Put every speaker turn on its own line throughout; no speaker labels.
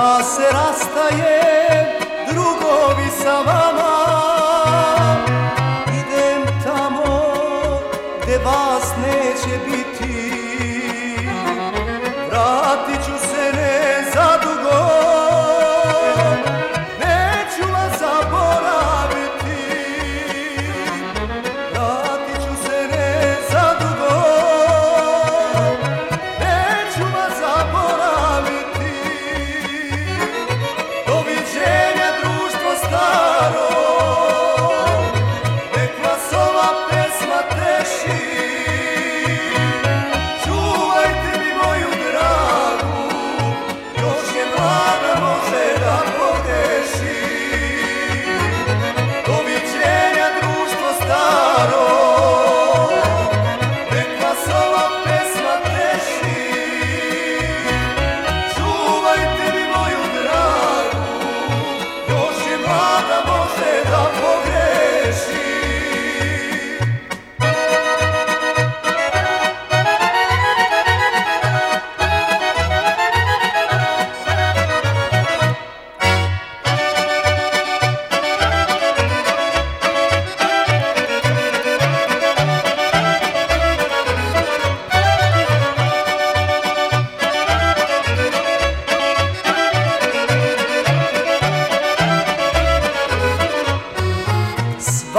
Ja se rastajem, drugovi sa vama. Idem tamo gde vas neće biti.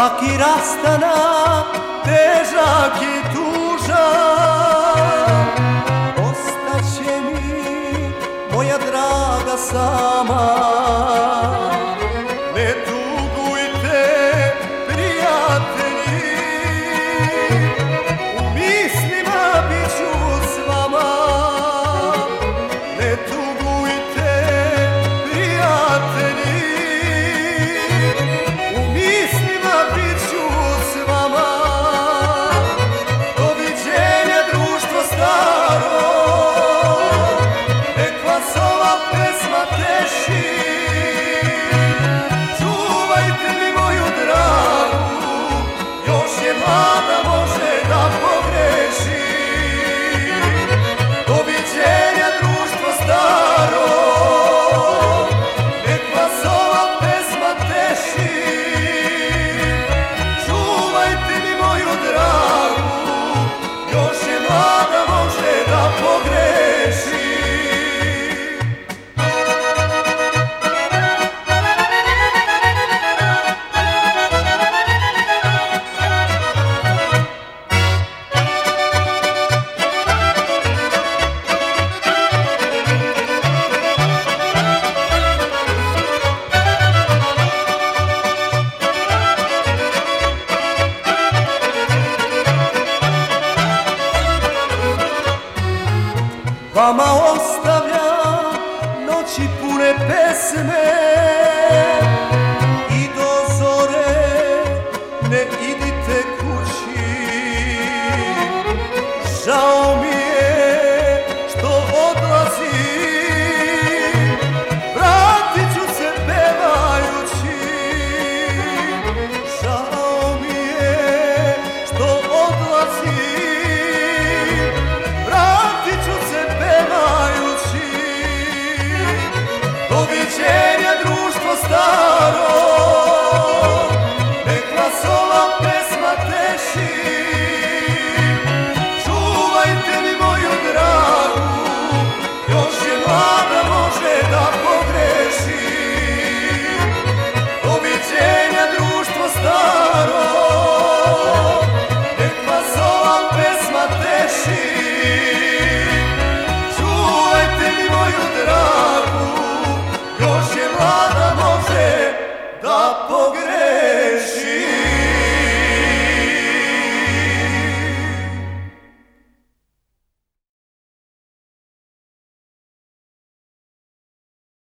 svaki rastanak težak i tužan. Ostaće mi moja draga sama. vama ostavlja noći pune pesme i do zore ne idite kući. Žao mi 보게.